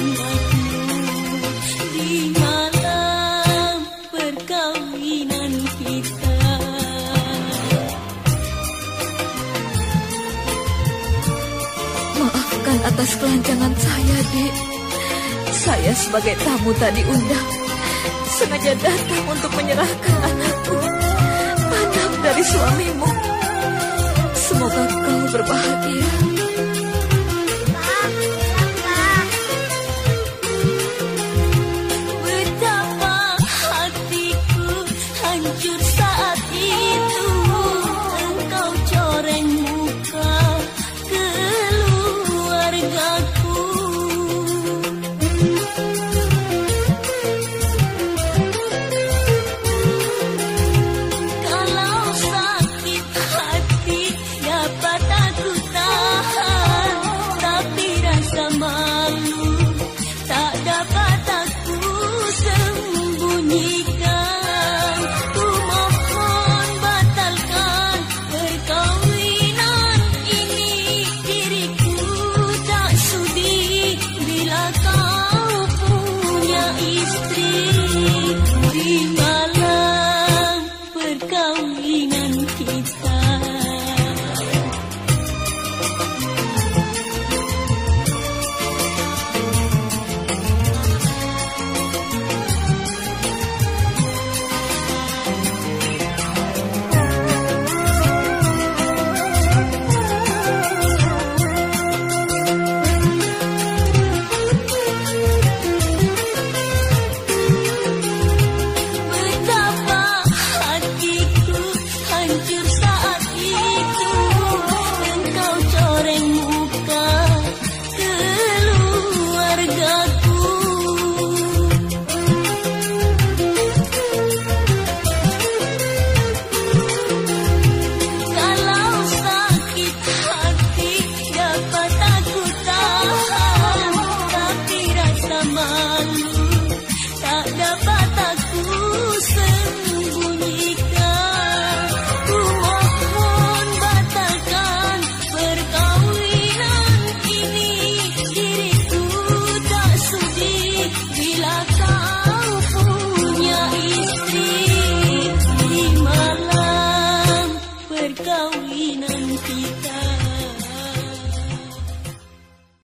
Maafkan atas kelancangan saya, Dek. Saya sebagai tamu tadi undang, sengaja datang untuk menyerahkan anakku, anak dari suamimu. My.